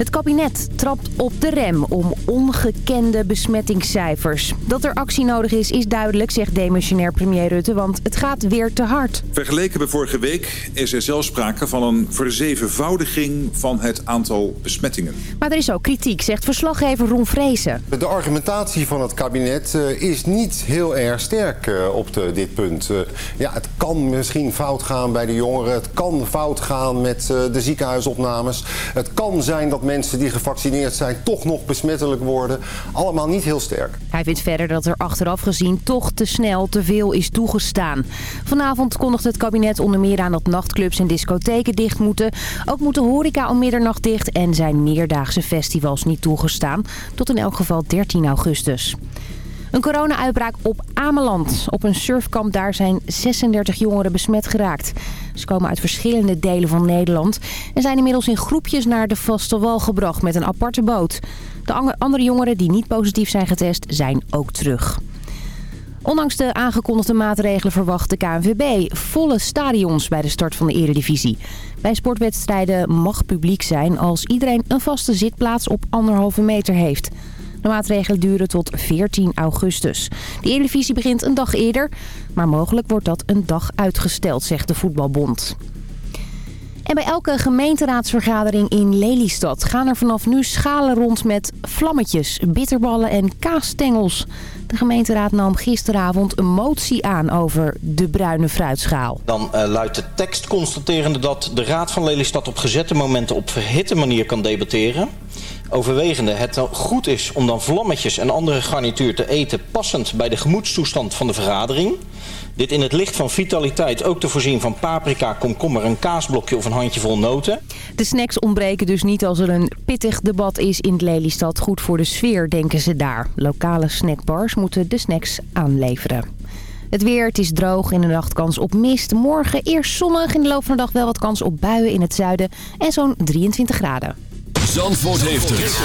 Het kabinet trapt op de rem om ongekende besmettingscijfers. Dat er actie nodig is, is duidelijk, zegt demissionair premier Rutte, want het gaat weer te hard. Vergeleken bij vorige week is er zelfs sprake van een verzevenvoudiging van het aantal besmettingen. Maar er is ook kritiek, zegt verslaggever Ron Vrezen. De argumentatie van het kabinet eh, is niet heel erg sterk eh, op de, dit punt. Eh, ja, het kan misschien fout gaan bij de jongeren. Het kan fout gaan met de ziekenhuisopnames. Het kan zijn dat mensen die gevaccineerd zijn toch nog besmettelijk worden. Allemaal niet heel sterk. Hij vindt verder dat er achteraf gezien toch te snel te veel is toegestaan. Vanavond kondigt het kabinet onder meer aan dat nachtclubs en discotheken dicht moeten. Ook moet de horeca om middernacht dicht en zijn meerdaagse festivals niet toegestaan. Tot in elk geval 13 augustus. Een corona-uitbraak op Ameland. Op een surfkamp daar zijn 36 jongeren besmet geraakt. Ze komen uit verschillende delen van Nederland... en zijn inmiddels in groepjes naar de vaste wal gebracht met een aparte boot. De andere jongeren die niet positief zijn getest zijn ook terug. Ondanks de aangekondigde maatregelen verwacht de KNVB volle stadions bij de start van de eredivisie. Bij sportwedstrijden mag publiek zijn als iedereen een vaste zitplaats op anderhalve meter heeft... De maatregelen duren tot 14 augustus. De Eredivisie begint een dag eerder, maar mogelijk wordt dat een dag uitgesteld, zegt de voetbalbond. En bij elke gemeenteraadsvergadering in Lelystad gaan er vanaf nu schalen rond met vlammetjes, bitterballen en kaasstengels. De gemeenteraad nam gisteravond een motie aan over de bruine fruitschaal. Dan uh, luidt de tekst constaterende dat de raad van Lelystad op gezette momenten op verhitte manier kan debatteren overwegende het goed is om dan vlammetjes en andere garnituur te eten passend bij de gemoedstoestand van de vergadering. Dit in het licht van vitaliteit ook te voorzien van paprika, komkommer, een kaasblokje of een handjevol noten. De snacks ontbreken dus niet als er een pittig debat is in Lelystad. Goed voor de sfeer, denken ze daar. Lokale snackbars moeten de snacks aanleveren. Het weer, het is droog. In de nacht kans op mist. Morgen eerst zonnig. In de loop van de dag wel wat kans op buien in het zuiden. En zo'n 23 graden. Zandvoort heeft het.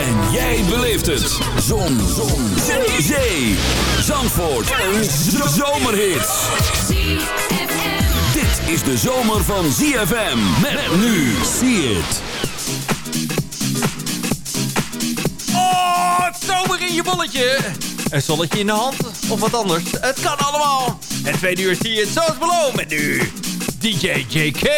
En jij beleeft het. Zon. Zon. Zee. Zee. Zandvoort. Een zomerhit. Dit is de zomer van ZFM. Met nu. See it. Oh, zomer in je bolletje. Een zonnetje in de hand of wat anders. Het kan allemaal. En twee uur zie je het zoals beloofd met nu. DJ JK.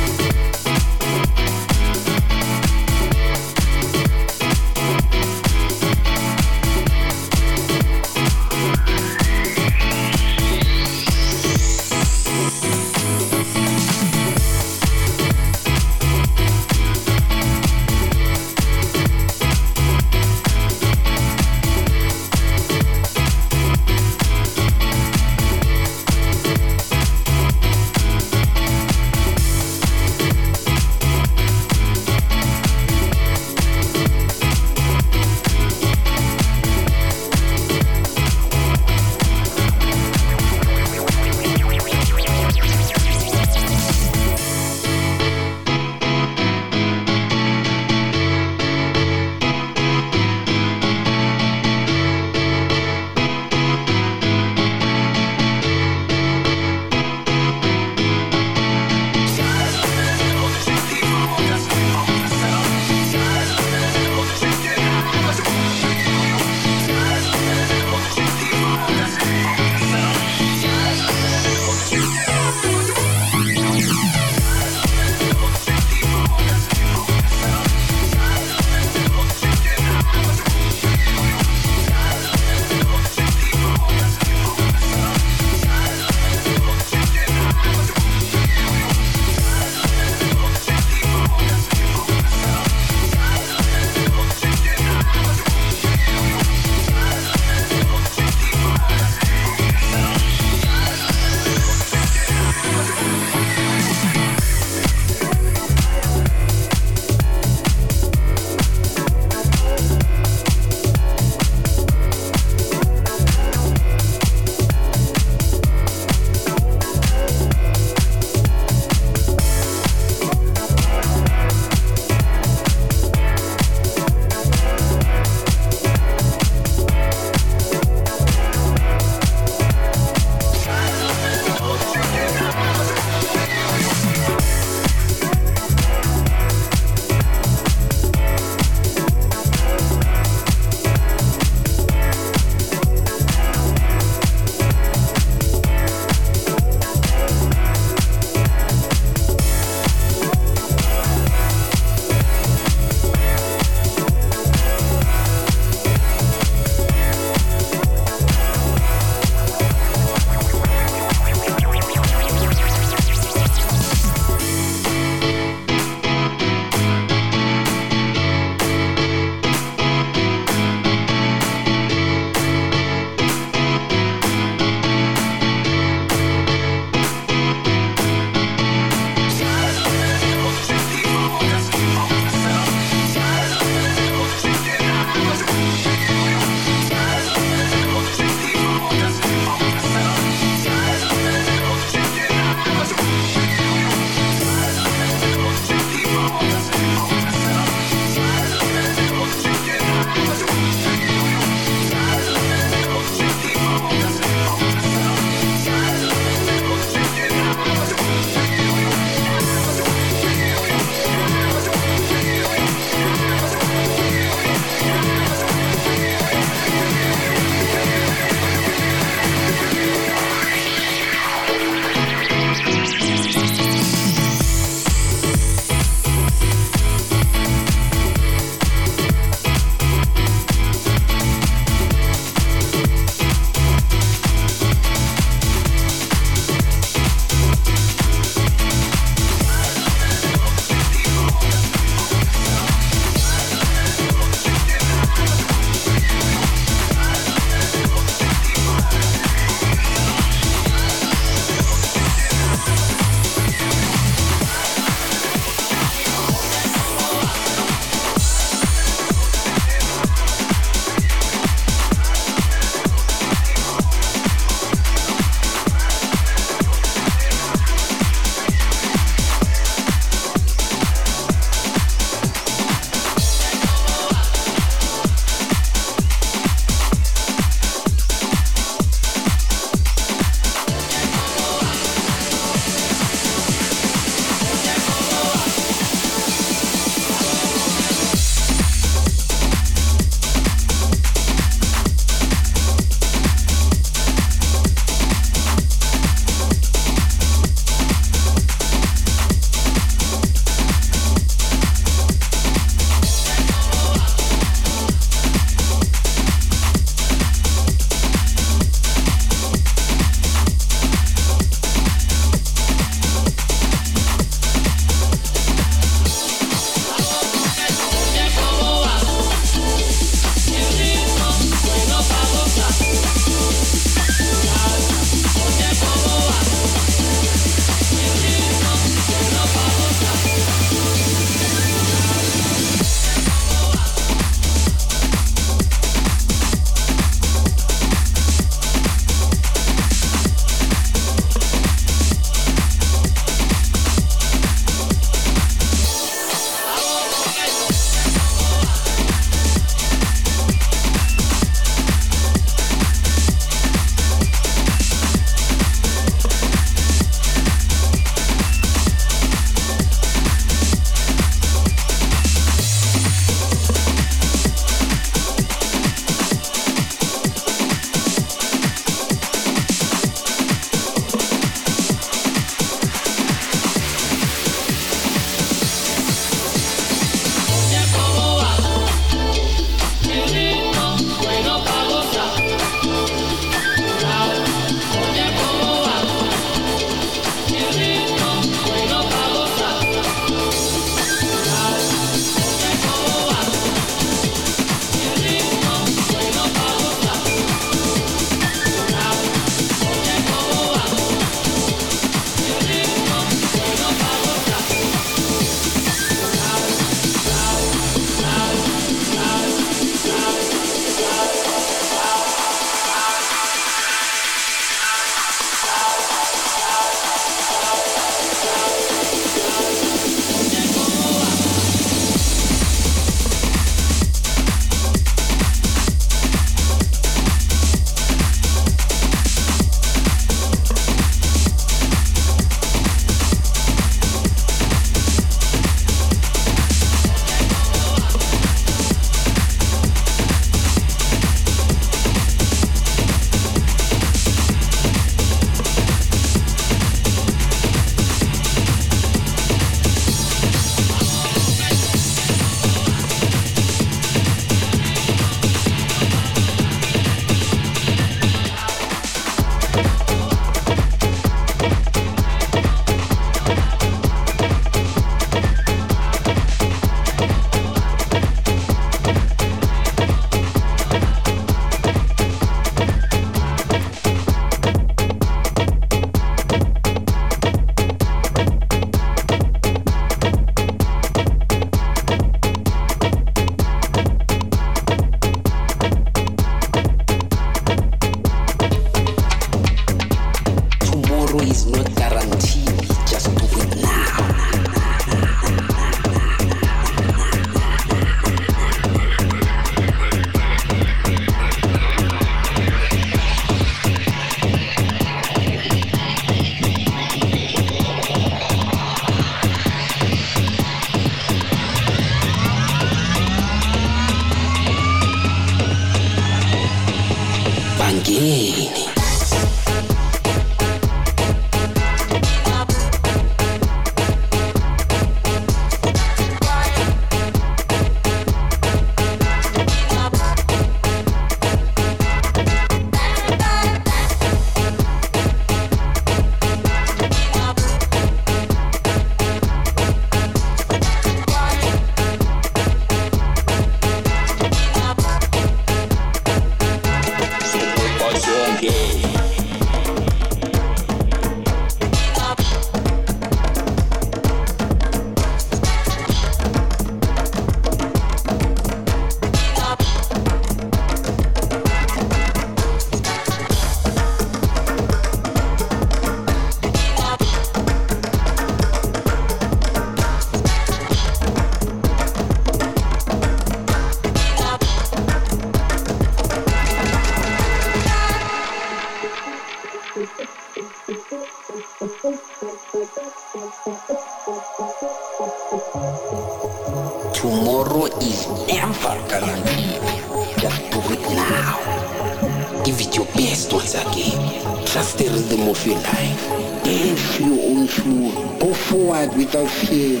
Of your life. Your own tune. Go forward without fear.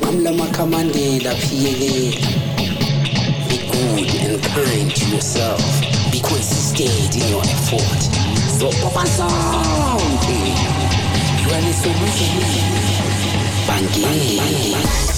Pamela Makamandela Pielela. Be good and kind to yourself. Be consistent in your effort. So Papa Sound. You are the solution. Banging.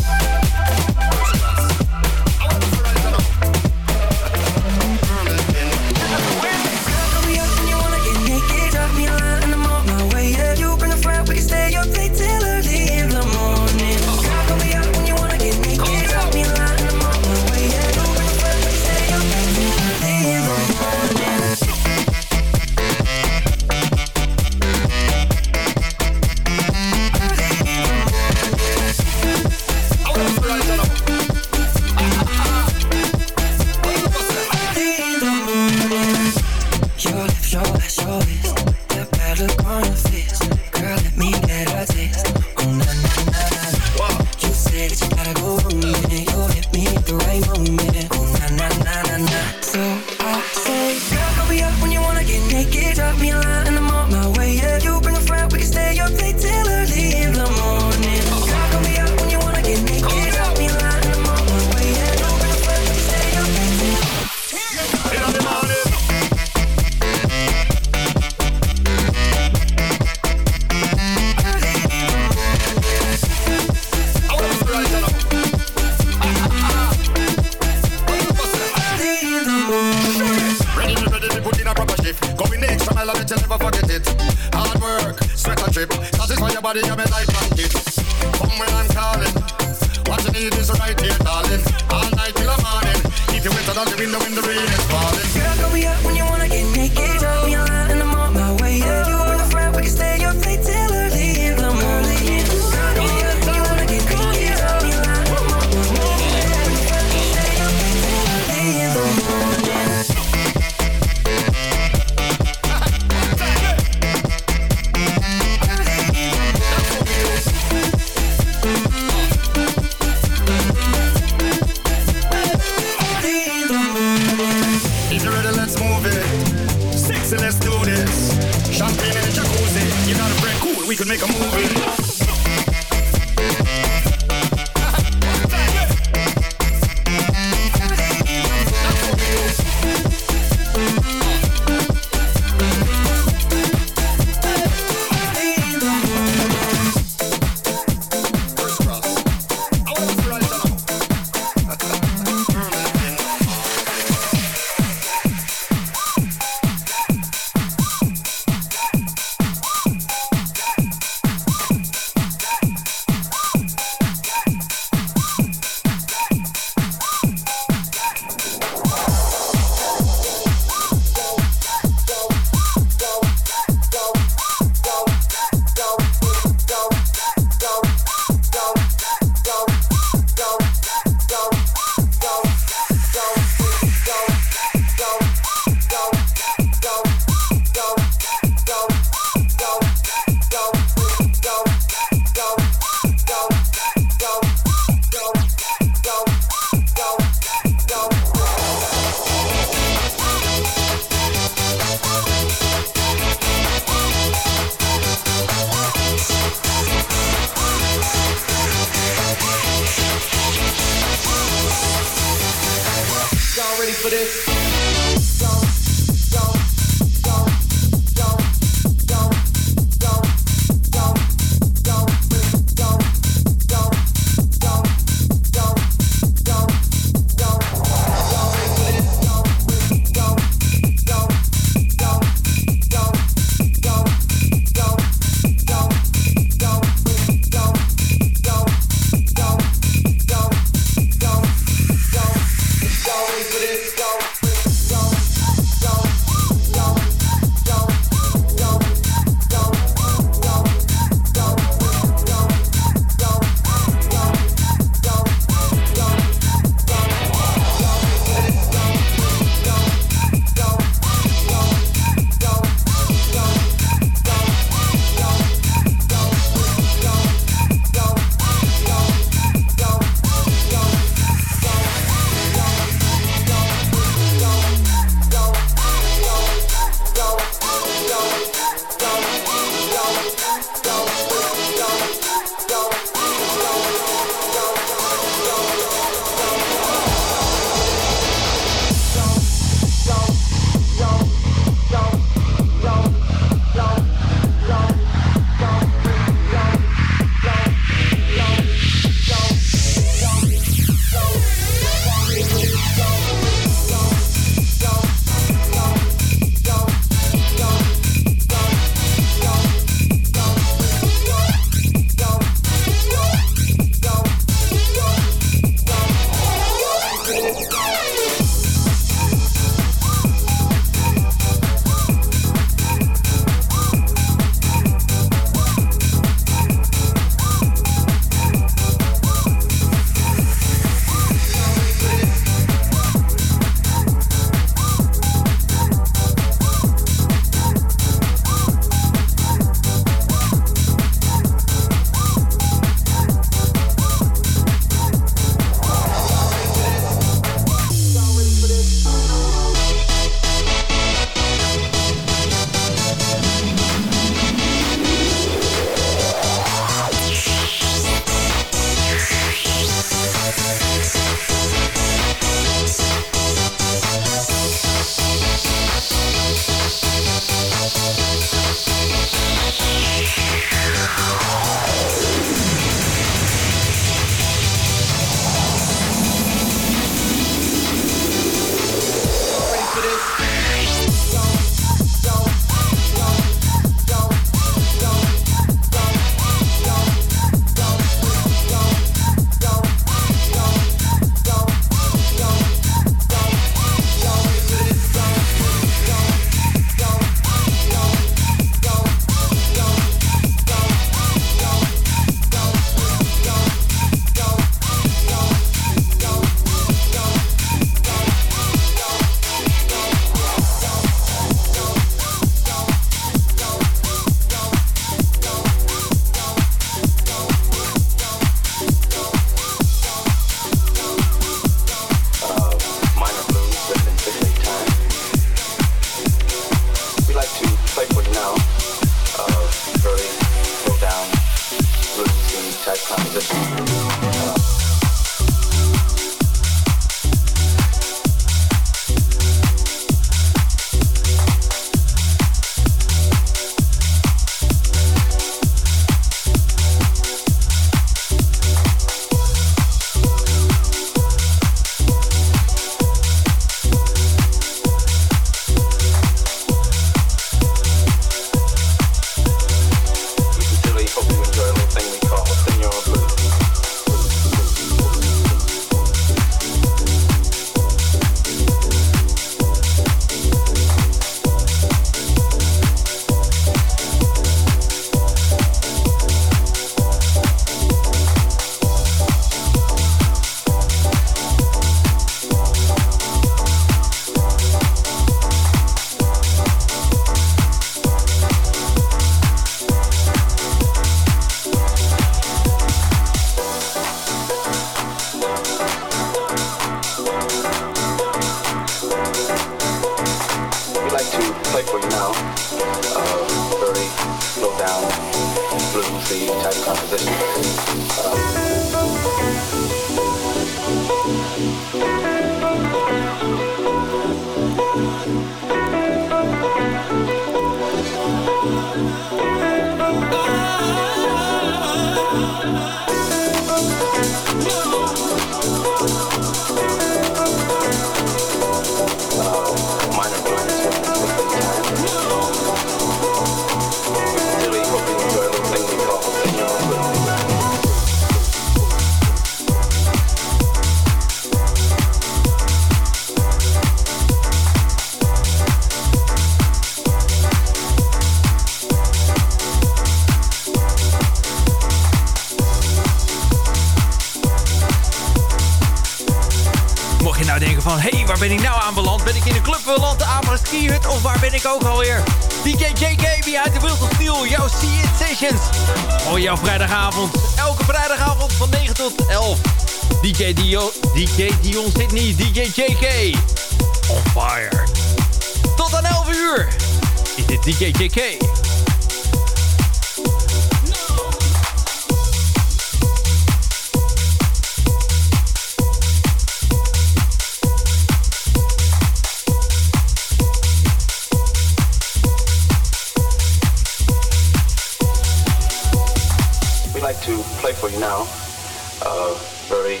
very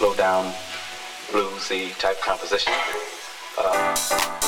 low down bluesy type composition. Uh,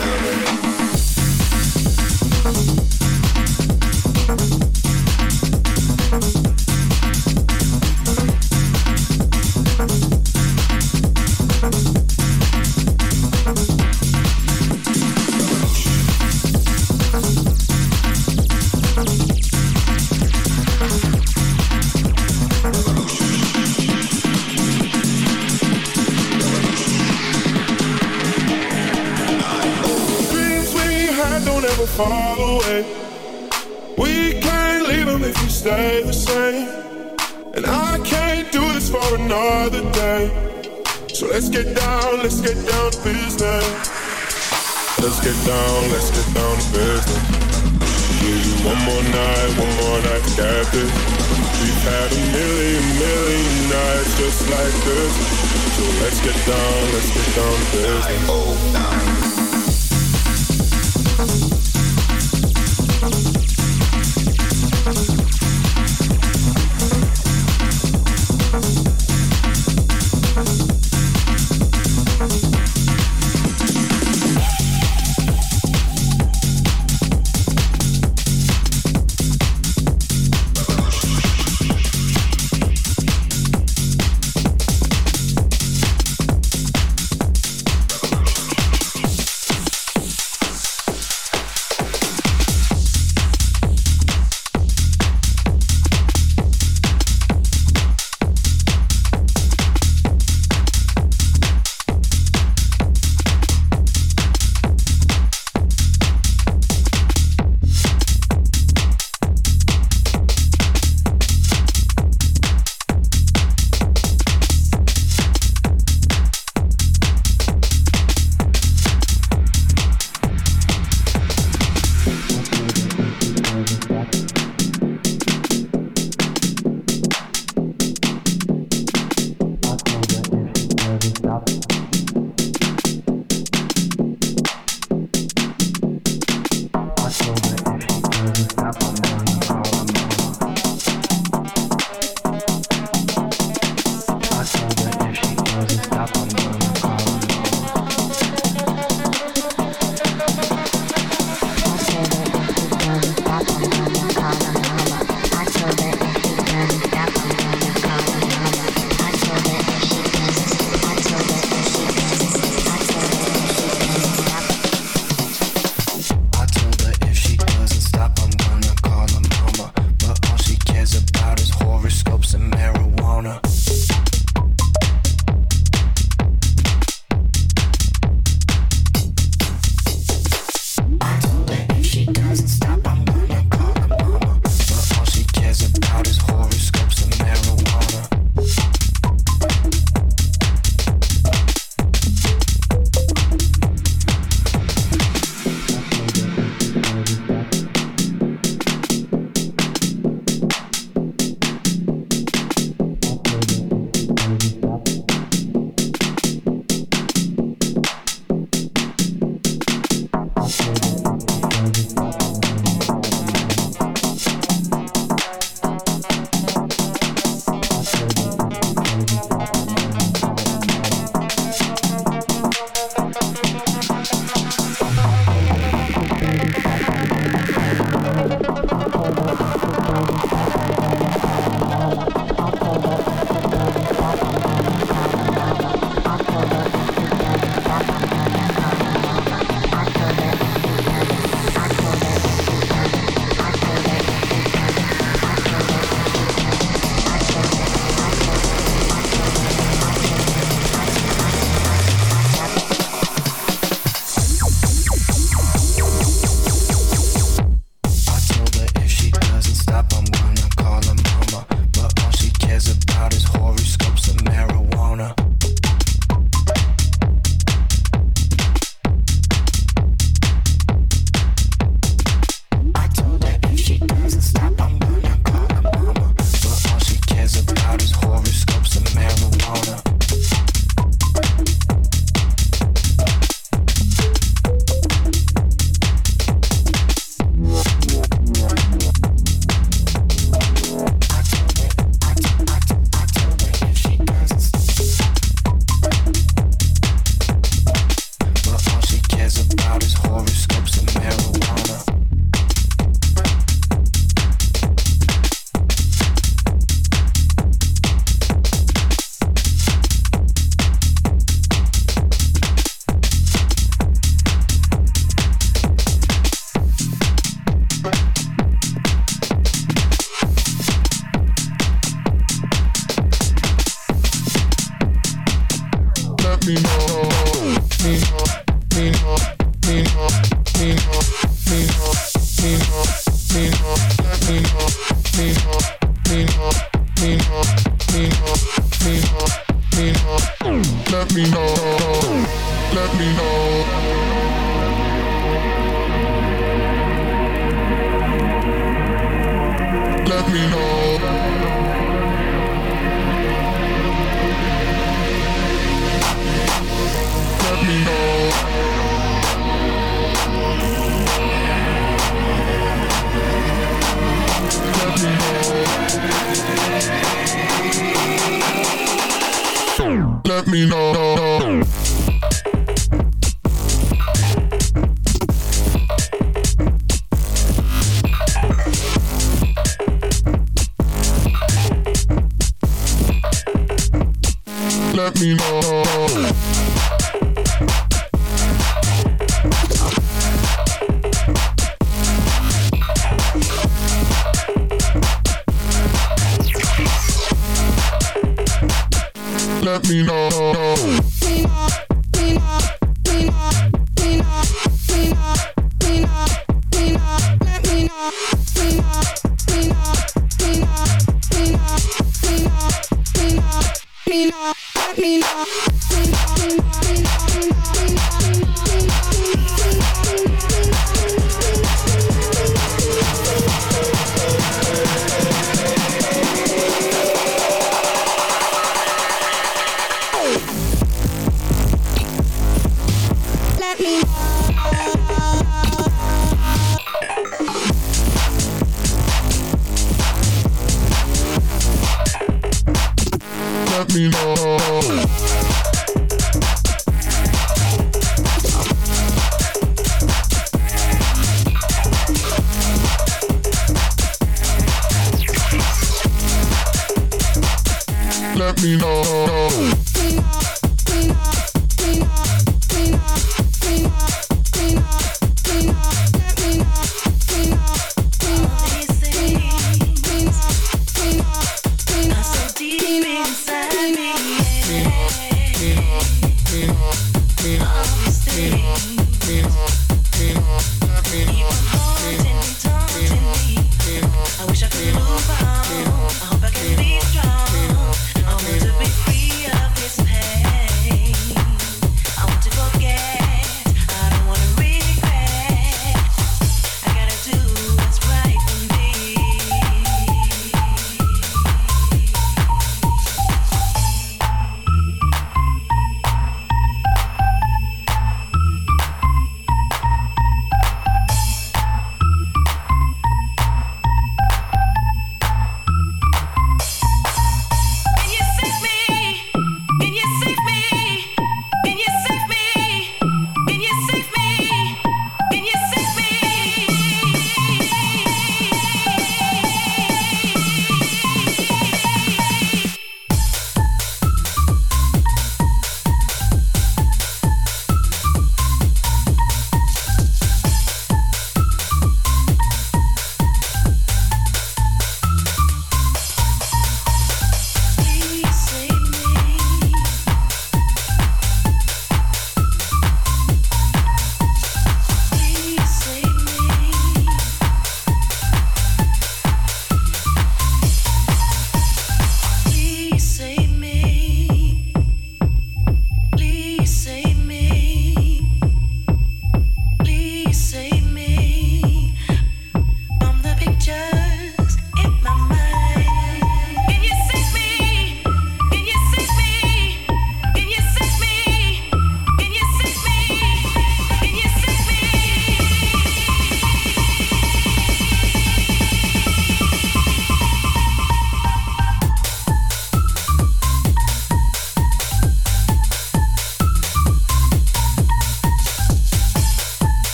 Let